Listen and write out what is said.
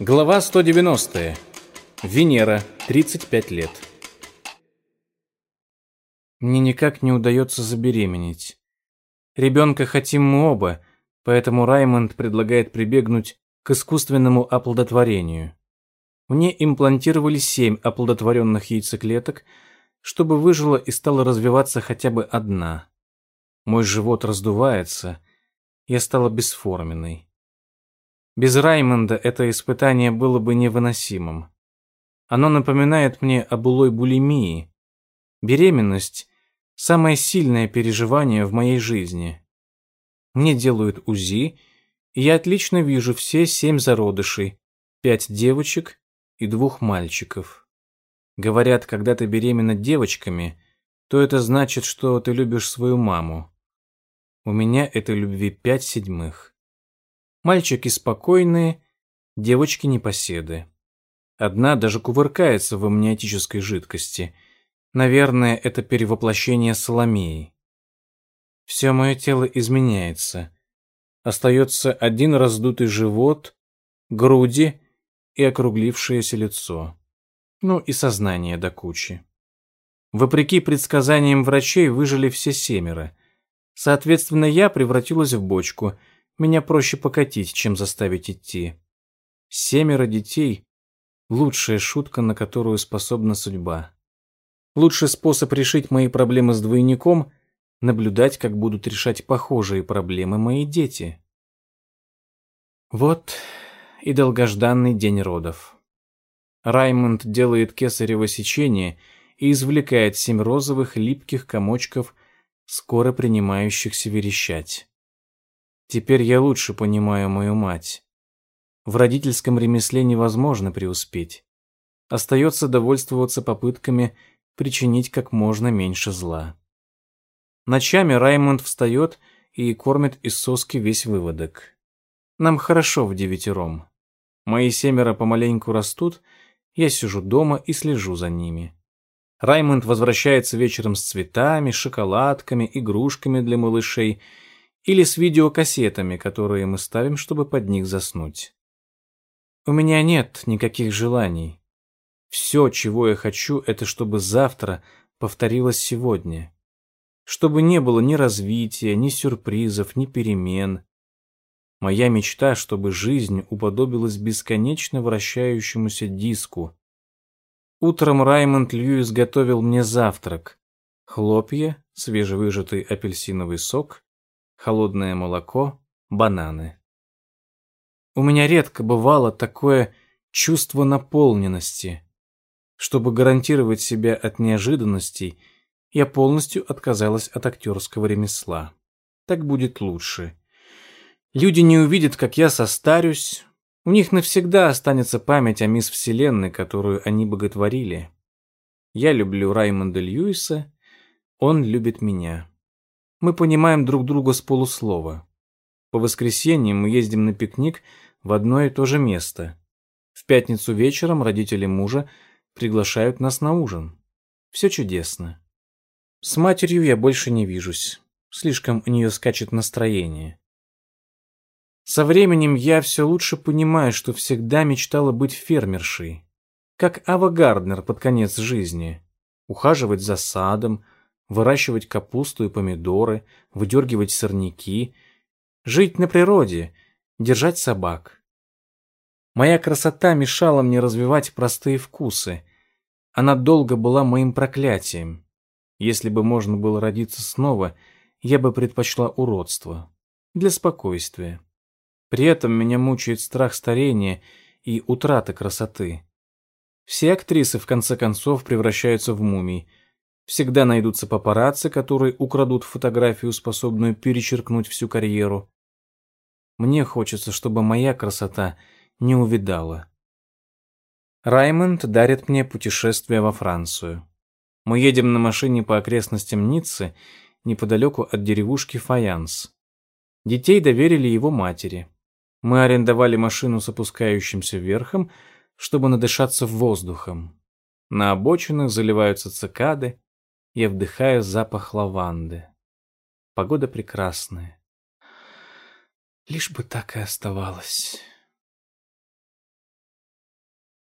Глава 190. Венера, 35 лет. Мне никак не удается забеременеть. Ребенка хотим мы оба, поэтому Раймонд предлагает прибегнуть к искусственному оплодотворению. Мне имплантировали семь оплодотворенных яйцеклеток, чтобы выжила и стала развиваться хотя бы одна. Мой живот раздувается, я стала бесформенной. Без Раймонда это испытание было бы невыносимым. Оно напоминает мне о былой булимии. Беременность – самое сильное переживание в моей жизни. Мне делают УЗИ, и я отлично вижу все семь зародышей, пять девочек и двух мальчиков. Говорят, когда ты беременна девочками, то это значит, что ты любишь свою маму. У меня этой любви пять седьмых. Мальчики спокойные, девочки непоседы. Одна даже кувыркается в амниотической жидкости. Наверное, это перевоплощение Соломеи. Все мое тело изменяется. Остается один раздутый живот, груди и округлившееся лицо. Ну и сознание до кучи. Вопреки предсказаниям врачей выжили все семеро. Соответственно, я превратилась в бочку – меня проще покатить, чем заставить идти. Семеро детей — лучшая шутка, на которую способна судьба. Лучший способ решить мои проблемы с двойником — наблюдать, как будут решать похожие проблемы мои дети. Вот и долгожданный день родов. Раймонд делает кесарево сечение и извлекает семь розовых липких комочков, скоро принимающихся верещать. Теперь я лучше понимаю мою мать. В родительском ремесле невозможно преуспеть. Остается довольствоваться попытками причинить как можно меньше зла. Ночами Раймонд встает и кормит из соски весь выводок. Нам хорошо в девятером. Мои семеро помаленьку растут, я сижу дома и слежу за ними. Раймонд возвращается вечером с цветами, шоколадками, игрушками для малышей – или с видеокассетами, которые мы ставим, чтобы под них заснуть. У меня нет никаких желаний. Все, чего я хочу, это чтобы завтра повторилось сегодня. Чтобы не было ни развития, ни сюрпризов, ни перемен. Моя мечта, чтобы жизнь уподобилась бесконечно вращающемуся диску. Утром Раймонд Льюис готовил мне завтрак. Хлопья, свежевыжатый апельсиновый сок холодное молоко, бананы. У меня редко бывало такое чувство наполненности. Чтобы гарантировать себя от неожиданностей, я полностью отказалась от актерского ремесла. Так будет лучше. Люди не увидят, как я состарюсь. У них навсегда останется память о мисс Вселенной, которую они боготворили. Я люблю Раймонда Льюиса, он любит меня. Мы понимаем друг друга с полуслова. По воскресеньям мы ездим на пикник в одно и то же место. В пятницу вечером родители мужа приглашают нас на ужин. Все чудесно. С матерью я больше не вижусь. Слишком у нее скачет настроение. Со временем я все лучше понимаю, что всегда мечтала быть фермершей. Как Ава Гарднер под конец жизни. Ухаживать за садом, выращивать капусту и помидоры, выдергивать сорняки, жить на природе, держать собак. Моя красота мешала мне развивать простые вкусы. Она долго была моим проклятием. Если бы можно было родиться снова, я бы предпочла уродство. Для спокойствия. При этом меня мучает страх старения и утраты красоты. Все актрисы, в конце концов, превращаются в мумий – Всегда найдутся папарацци, которые украдут фотографию, способную перечеркнуть всю карьеру. Мне хочется, чтобы моя красота не увидала. Раймонд дарит мне путешествие во Францию. Мы едем на машине по окрестностям Ниццы, неподалеку от деревушки Фаянс. Детей доверили его матери. Мы арендовали машину с опускающимся верхом, чтобы надышаться воздухом. На обочинах заливаются цикады, я вдыхаю запах лаванды. Погода прекрасная. Лишь бы так и оставалось.